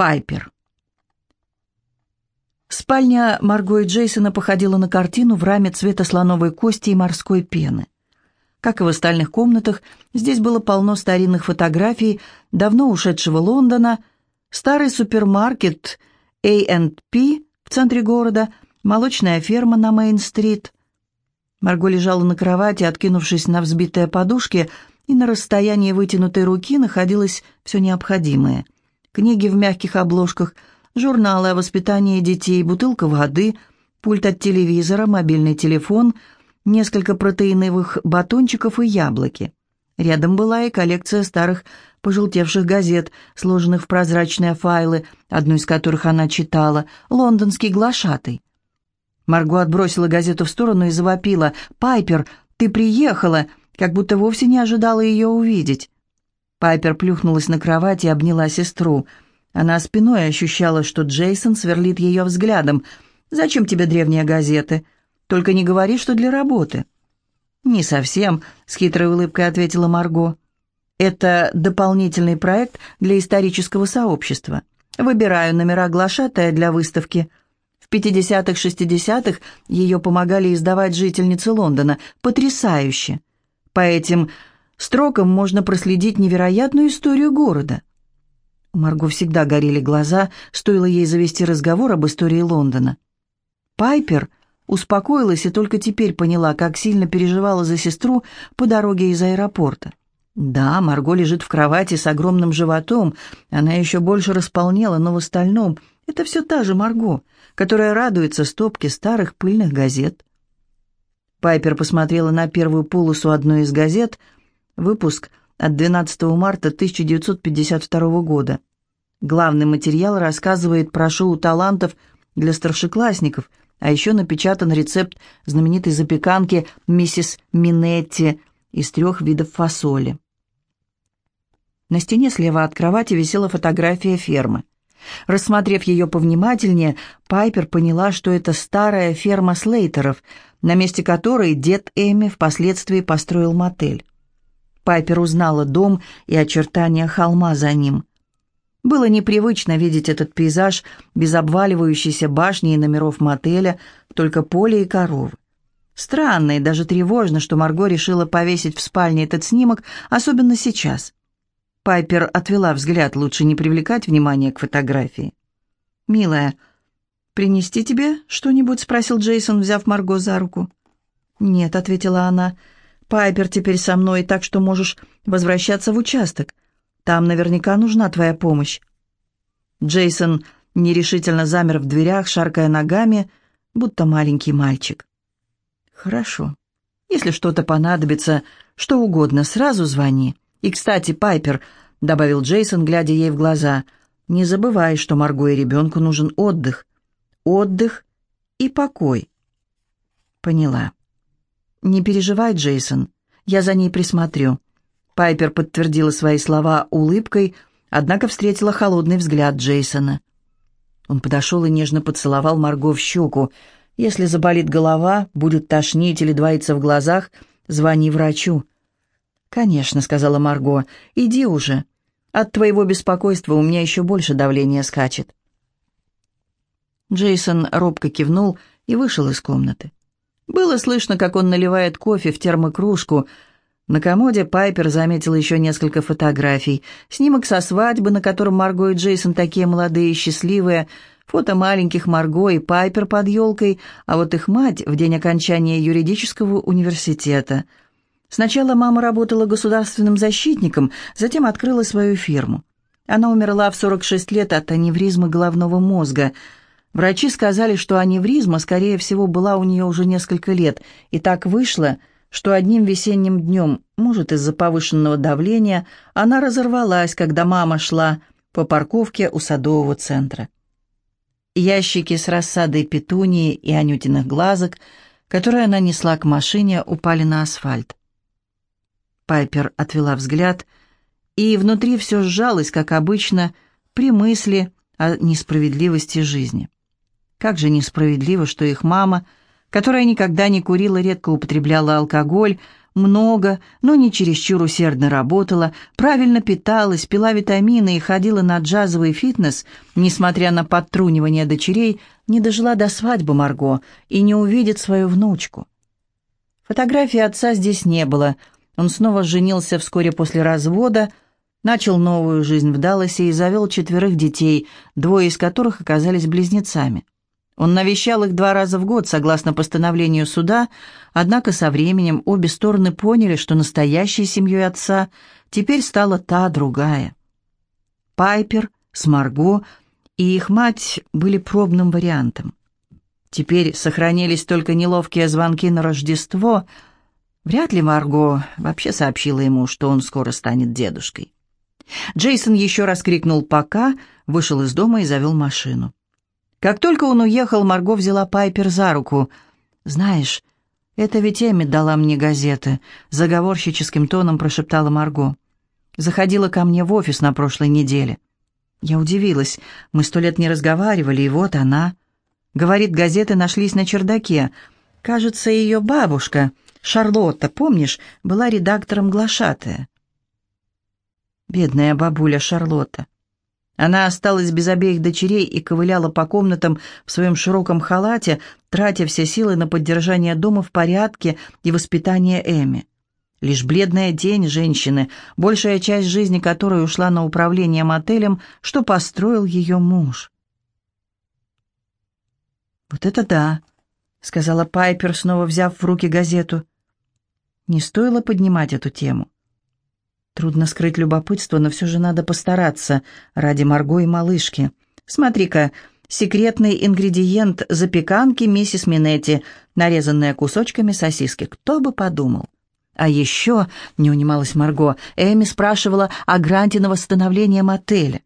Пайпер. Спальня Марго и Джейсона походила на картину в раме цвета слоновой кости и морской пены. Как и в остальных комнатах, здесь было полно старинных фотографий давно ушедшего Лондона, старый супермаркет A&P в центре города, молочная ферма на Мейн-стрит. Марго лежала на кровати, откинувшись на взбитые подушки, и на расстоянии вытянутой руки находилось все необходимое. Книги в мягких обложках – журналы о воспитании детей, бутылка воды, пульт от телевизора, мобильный телефон, несколько протеиновых батончиков и яблоки. Рядом была и коллекция старых пожелтевших газет, сложенных в прозрачные файлы, одну из которых она читала, «Лондонский глашатый». Марго отбросила газету в сторону и завопила. «Пайпер, ты приехала!» как будто вовсе не ожидала ее увидеть. Пайпер плюхнулась на кровать и обняла сестру – она спиной ощущала, что Джейсон сверлит ее взглядом. «Зачем тебе древние газеты? Только не говори, что для работы». «Не совсем», — с хитрой улыбкой ответила Марго. «Это дополнительный проект для исторического сообщества. Выбираю номера глашатая для выставки». В 50-х, 60-х ее помогали издавать жительницы Лондона. Потрясающе! По этим строкам можно проследить невероятную историю города. У Марго всегда горели глаза, стоило ей завести разговор об истории Лондона. Пайпер успокоилась и только теперь поняла, как сильно переживала за сестру по дороге из аэропорта. Да, Марго лежит в кровати с огромным животом, она еще больше располнела, но в остальном это все та же Марго, которая радуется стопке старых пыльных газет. Пайпер посмотрела на первую полосу одной из газет, выпуск от 12 марта 1952 года. Главный материал рассказывает про шоу талантов для старшеклассников, а еще напечатан рецепт знаменитой запеканки миссис Минетти из трех видов фасоли. На стене слева от кровати висела фотография фермы. Рассмотрев ее повнимательнее, Пайпер поняла, что это старая ферма Слейтеров, на месте которой дед Эми впоследствии построил мотель. Пайпер узнала дом и очертания холма за ним. Было непривычно видеть этот пейзаж без обваливающейся башни и номеров мотеля, только поле и коровы. Странно и даже тревожно, что Марго решила повесить в спальне этот снимок, особенно сейчас. Пайпер отвела взгляд, лучше не привлекать внимание к фотографии. «Милая, принести тебе что-нибудь?» — спросил Джейсон, взяв Марго за руку. «Нет», — ответила она, — Пайпер теперь со мной, так что можешь возвращаться в участок. Там наверняка нужна твоя помощь». Джейсон нерешительно замер в дверях, шаркая ногами, будто маленький мальчик. «Хорошо. Если что-то понадобится, что угодно, сразу звони. И, кстати, Пайпер», — добавил Джейсон, глядя ей в глаза, — «не забывай, что Марго и ребенку нужен отдых. Отдых и покой». «Поняла». «Не переживай, Джейсон, я за ней присмотрю». Пайпер подтвердила свои слова улыбкой, однако встретила холодный взгляд Джейсона. Он подошел и нежно поцеловал Марго в щеку. «Если заболит голова, будет тошнить или двоиться в глазах, звони врачу». «Конечно», — сказала Марго, — «иди уже. От твоего беспокойства у меня еще больше давления скачет». Джейсон робко кивнул и вышел из комнаты. Было слышно, как он наливает кофе в термокружку. На комоде Пайпер заметил еще несколько фотографий. Снимок со свадьбы, на котором Марго и Джейсон такие молодые и счастливые. Фото маленьких Марго и Пайпер под елкой, а вот их мать в день окончания юридического университета. Сначала мама работала государственным защитником, затем открыла свою фирму. Она умерла в 46 лет от аневризмы головного мозга – Врачи сказали, что аневризма, скорее всего, была у нее уже несколько лет, и так вышло, что одним весенним днем, может, из-за повышенного давления, она разорвалась, когда мама шла по парковке у садового центра. Ящики с рассадой петунии и анютиных глазок, которые она несла к машине, упали на асфальт. Пайпер отвела взгляд, и внутри все сжалось, как обычно, при мысли о несправедливости жизни. Как же несправедливо, что их мама, которая никогда не курила, редко употребляла алкоголь, много, но не чересчур усердно работала, правильно питалась, пила витамины и ходила на джазовый фитнес, несмотря на подтрунивание дочерей, не дожила до свадьбы Марго и не увидит свою внучку. Фотографии отца здесь не было. Он снова женился вскоре после развода, начал новую жизнь в Далласе и завел четверых детей, двое из которых оказались близнецами. Он навещал их два раза в год, согласно постановлению суда, однако со временем обе стороны поняли, что настоящей семьей отца теперь стала та другая. Пайпер с и их мать были пробным вариантом. Теперь сохранились только неловкие звонки на Рождество. Вряд ли Марго вообще сообщила ему, что он скоро станет дедушкой. Джейсон еще раз крикнул «пока», вышел из дома и завел машину. Как только он уехал, Марго взяла Пайпер за руку. «Знаешь, это ведь Эми дала мне газеты», — заговорщическим тоном прошептала Марго. «Заходила ко мне в офис на прошлой неделе». Я удивилась. Мы сто лет не разговаривали, и вот она. Говорит, газеты нашлись на чердаке. Кажется, ее бабушка, Шарлотта, помнишь, была редактором «Глашатая». Бедная бабуля Шарлотта. Она осталась без обеих дочерей и ковыляла по комнатам в своем широком халате, тратя все силы на поддержание дома в порядке и воспитание Эми. Лишь бледная тень женщины, большая часть жизни которой ушла на управление мотелем, что построил ее муж. «Вот это да!» — сказала Пайпер, снова взяв в руки газету. Не стоило поднимать эту тему. Трудно скрыть любопытство, но все же надо постараться ради Марго и малышки. Смотри-ка, секретный ингредиент запеканки миссис Минетти, нарезанные кусочками сосиски. Кто бы подумал? А еще, не унималась Марго, Эми спрашивала о гранте на восстановление мотеля.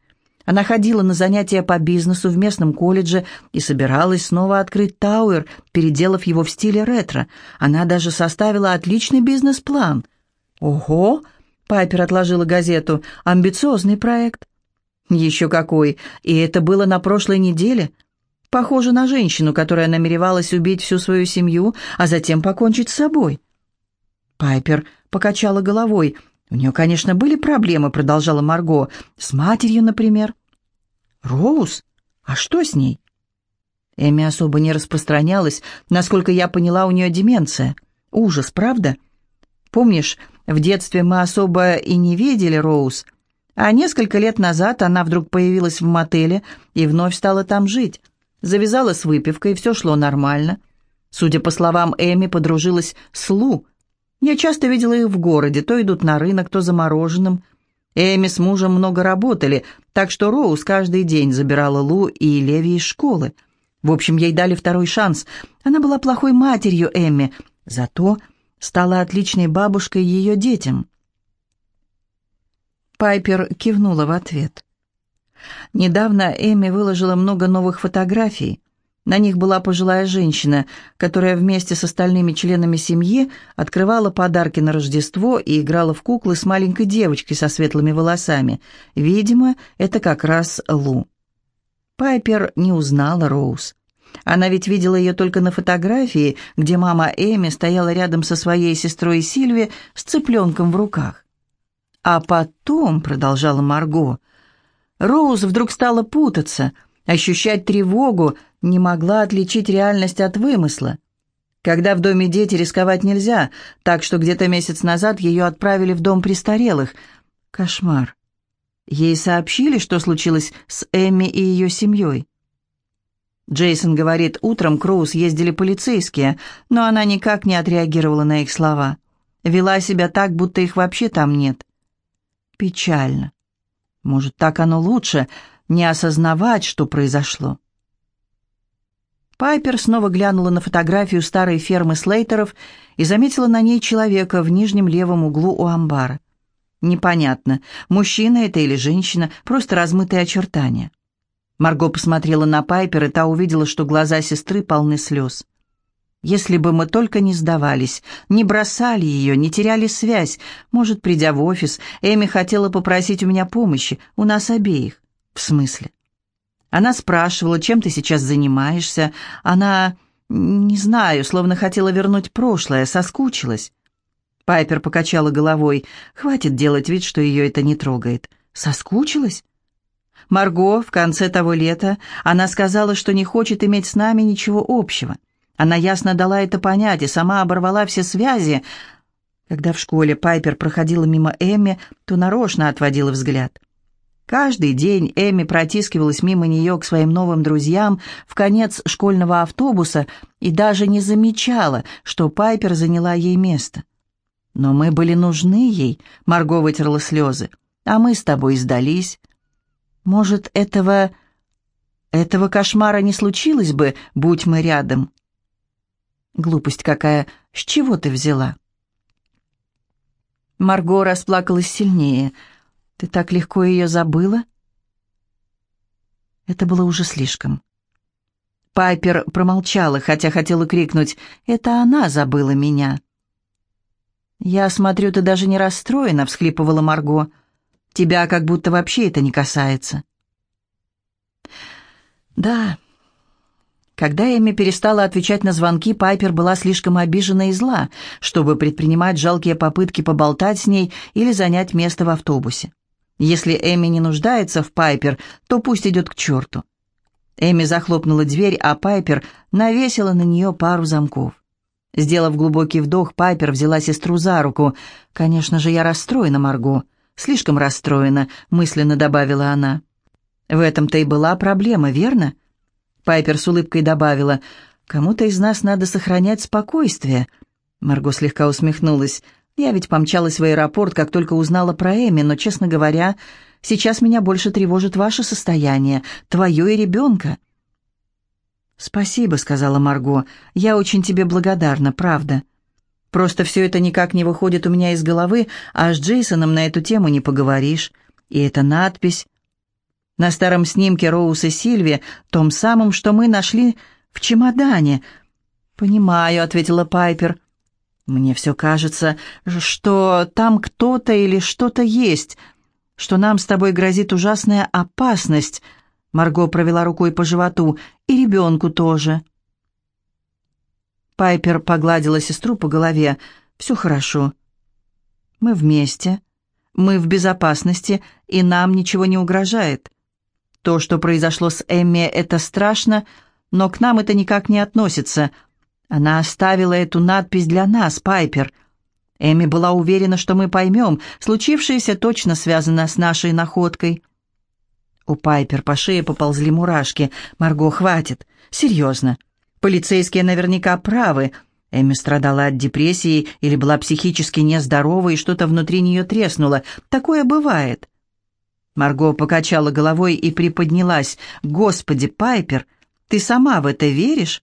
Она ходила на занятия по бизнесу в местном колледже и собиралась снова открыть Тауэр, переделав его в стиле ретро. Она даже составила отличный бизнес-план. «Ого!» Пайпер отложила газету. «Амбициозный проект». «Еще какой! И это было на прошлой неделе?» «Похоже на женщину, которая намеревалась убить всю свою семью, а затем покончить с собой». Пайпер покачала головой. «У нее, конечно, были проблемы», — продолжала Марго. «С матерью, например». «Роуз? А что с ней?» Эми особо не распространялась. Насколько я поняла, у нее деменция. Ужас, правда? Помнишь, в детстве мы особо и не видели Роуз, а несколько лет назад она вдруг появилась в мотеле и вновь стала там жить. Завязала с выпивкой, все шло нормально. Судя по словам Эми, подружилась с Лу. Я часто видела их в городе, то идут на рынок, то за мороженым. Эми с мужем много работали, так что Роуз каждый день забирала Лу и Леви из школы. В общем, ей дали второй шанс. Она была плохой матерью Эми, зато стала отличной бабушкой ее детям. Пайпер кивнула в ответ. Недавно Эми выложила много новых фотографий. На них была пожилая женщина, которая вместе с остальными членами семьи открывала подарки на Рождество и играла в куклы с маленькой девочкой со светлыми волосами. Видимо, это как раз Лу. Пайпер не узнала Роуз. Она ведь видела ее только на фотографии, где мама Эми стояла рядом со своей сестрой Сильви с цыпленком в руках. А потом, продолжала Марго, Роуз вдруг стала путаться, ощущать тревогу, не могла отличить реальность от вымысла. Когда в доме дети, рисковать нельзя, так что где-то месяц назад ее отправили в дом престарелых. Кошмар. Ей сообщили, что случилось с Эми и ее семьей. Джейсон говорит, утром к ездили полицейские, но она никак не отреагировала на их слова. Вела себя так, будто их вообще там нет. Печально. Может, так оно лучше, не осознавать, что произошло. Пайпер снова глянула на фотографию старой фермы Слейтеров и заметила на ней человека в нижнем левом углу у амбара. Непонятно, мужчина это или женщина, просто размытые очертания. Марго посмотрела на Пайпер, и та увидела, что глаза сестры полны слез. «Если бы мы только не сдавались, не бросали ее, не теряли связь, может, придя в офис, Эми хотела попросить у меня помощи, у нас обеих». «В смысле?» Она спрашивала, чем ты сейчас занимаешься. Она, не знаю, словно хотела вернуть прошлое, соскучилась. Пайпер покачала головой. «Хватит делать вид, что ее это не трогает. Соскучилась?» Марго в конце того лета, она сказала, что не хочет иметь с нами ничего общего. Она ясно дала это понять и сама оборвала все связи. Когда в школе Пайпер проходила мимо Эмми, то нарочно отводила взгляд. Каждый день Эми протискивалась мимо нее к своим новым друзьям в конец школьного автобуса и даже не замечала, что Пайпер заняла ей место. «Но мы были нужны ей», — Марго вытерла слезы, — «а мы с тобой сдались». «Может, этого... этого кошмара не случилось бы, будь мы рядом?» «Глупость какая! С чего ты взяла?» Марго расплакалась сильнее — ты так легко ее забыла?» Это было уже слишком. Пайпер промолчала, хотя хотела крикнуть «Это она забыла меня!» «Я смотрю, ты даже не расстроена», — всхлипывала Марго. «Тебя как будто вообще это не касается». «Да». Когда Эми перестала отвечать на звонки, Пайпер была слишком обижена и зла, чтобы предпринимать жалкие попытки поболтать с ней или занять место в автобусе. Если Эми не нуждается в Пайпер, то пусть идет к черту. Эми захлопнула дверь, а Пайпер навесила на нее пару замков. Сделав глубокий вдох, Пайпер взяла сестру за руку. «Конечно же, я расстроена, Марго. Слишком расстроена», — мысленно добавила она. «В этом-то и была проблема, верно?» Пайпер с улыбкой добавила. «Кому-то из нас надо сохранять спокойствие». Марго слегка усмехнулась. Я ведь помчалась в аэропорт, как только узнала про Эми, но, честно говоря, сейчас меня больше тревожит ваше состояние, твое и ребенка». «Спасибо», — сказала Марго. «Я очень тебе благодарна, правда. Просто все это никак не выходит у меня из головы, а с Джейсоном на эту тему не поговоришь. И эта надпись. На старом снимке Роуз и Сильви, том самом, что мы нашли в чемодане». «Понимаю», — ответила Пайпер. Мне все кажется, что там кто-то или что-то есть, что нам с тобой грозит ужасная опасность. Марго провела рукой по животу, и ребенку тоже. Пайпер погладила сестру по голове. «Все хорошо. Мы вместе. Мы в безопасности, и нам ничего не угрожает. То, что произошло с Эмми, это страшно, но к нам это никак не относится. Она оставила эту надпись для нас, Пайпер. Эми была уверена, что мы поймем, случившееся точно связано с нашей находкой. У Пайпер по шее поползли мурашки. «Марго, хватит. Серьезно. Полицейские наверняка правы. Эми страдала от депрессии или была психически нездорова, и что-то внутри нее треснуло. Такое бывает». Марго покачала головой и приподнялась. «Господи, Пайпер, ты сама в это веришь?»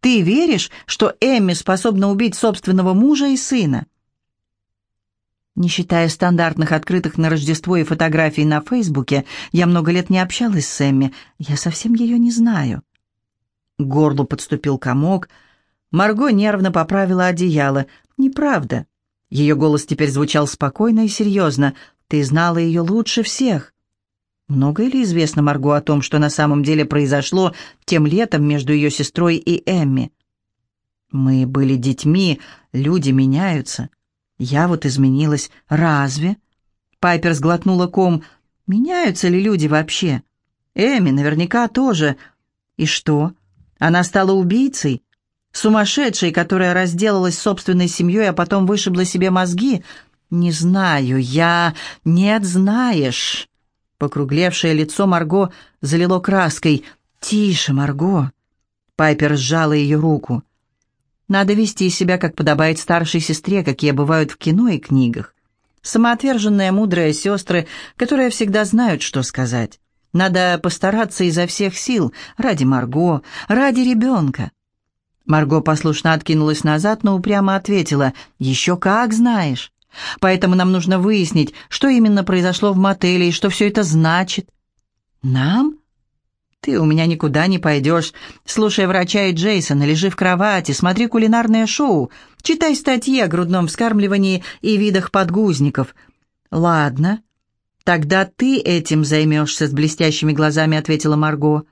Ты веришь, что Эмми способна убить собственного мужа и сына?» Не считая стандартных открытых на Рождество и фотографий на Фейсбуке, я много лет не общалась с Эмми. Я совсем ее не знаю. Горлу подступил комок. Марго нервно поправила одеяло. «Неправда». Ее голос теперь звучал спокойно и серьезно. «Ты знала ее лучше всех. Много ли известно Марго о том, что на самом деле произошло тем летом между ее сестрой и Эмми? Мы были детьми, люди меняются. Я вот изменилась. Разве? Пайпер сглотнула ком. Меняются ли люди вообще? Эми наверняка тоже. И что? Она стала убийцей? Сумасшедшей, которая разделалась собственной семьей, а потом вышибла себе мозги? Не знаю, я... Нет, знаешь... Покруглевшее лицо Марго залило краской. «Тише, Марго!» Пайпер сжала ее руку. «Надо вести себя, как подобает старшей сестре, какие бывают в кино и книгах. Самоотверженные мудрые сестры, которые всегда знают, что сказать. Надо постараться изо всех сил, ради Марго, ради ребенка». Марго послушно откинулась назад, но упрямо ответила, «Еще как знаешь». Поэтому нам нужно выяснить, что именно произошло в мотеле и что все это значит. Нам? Ты у меня никуда не пойдешь. Слушай врача и Джейсона, лежи в кровати, смотри кулинарное шоу, читай статьи о грудном вскармливании и видах подгузников. Ладно, тогда ты этим займешься, с блестящими глазами ответила Марго.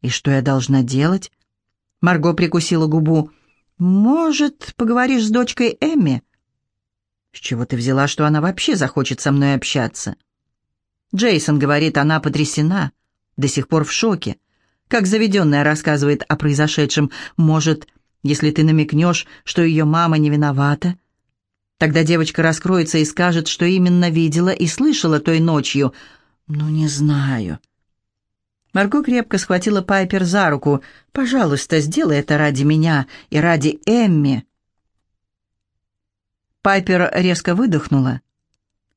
И что я должна делать? Марго прикусила губу. Может, поговоришь с дочкой Эмми? С чего ты взяла, что она вообще захочет со мной общаться? Джейсон говорит, она потрясена, до сих пор в шоке. Как заведенная рассказывает о произошедшем. Может, если ты намекнешь, что ее мама не виновата, тогда девочка раскроется и скажет, что именно видела и слышала той ночью. Ну, не знаю. Марго крепко схватила Пайпер за руку. «Пожалуйста, сделай это ради меня и ради Эмми». Пайпер резко выдохнула.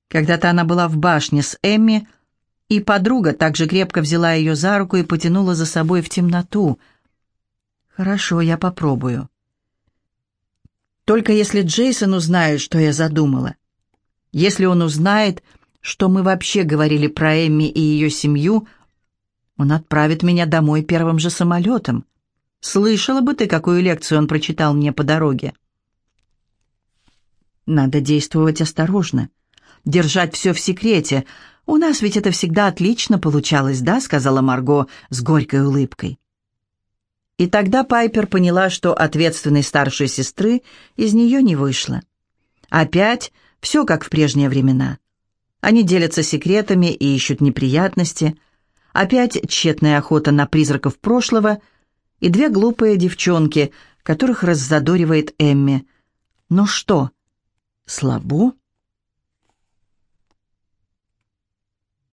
Когда-то она была в башне с Эмми, и подруга также крепко взяла ее за руку и потянула за собой в темноту. «Хорошо, я попробую. Только если Джейсон узнает, что я задумала. Если он узнает, что мы вообще говорили про Эмми и ее семью, он отправит меня домой первым же самолетом. Слышала бы ты, какую лекцию он прочитал мне по дороге?» Надо действовать осторожно держать все в секрете. У нас ведь это всегда отлично получалось, да?» — сказала Марго с горькой улыбкой. И тогда Пайпер поняла, что ответственной старшей сестры из нее не вышло. Опять все как в прежние времена. Они делятся секретами и ищут неприятности. Опять тщетная охота на призраков прошлого и две глупые девчонки, которых раззадоривает Эмми. Ну что, слабо?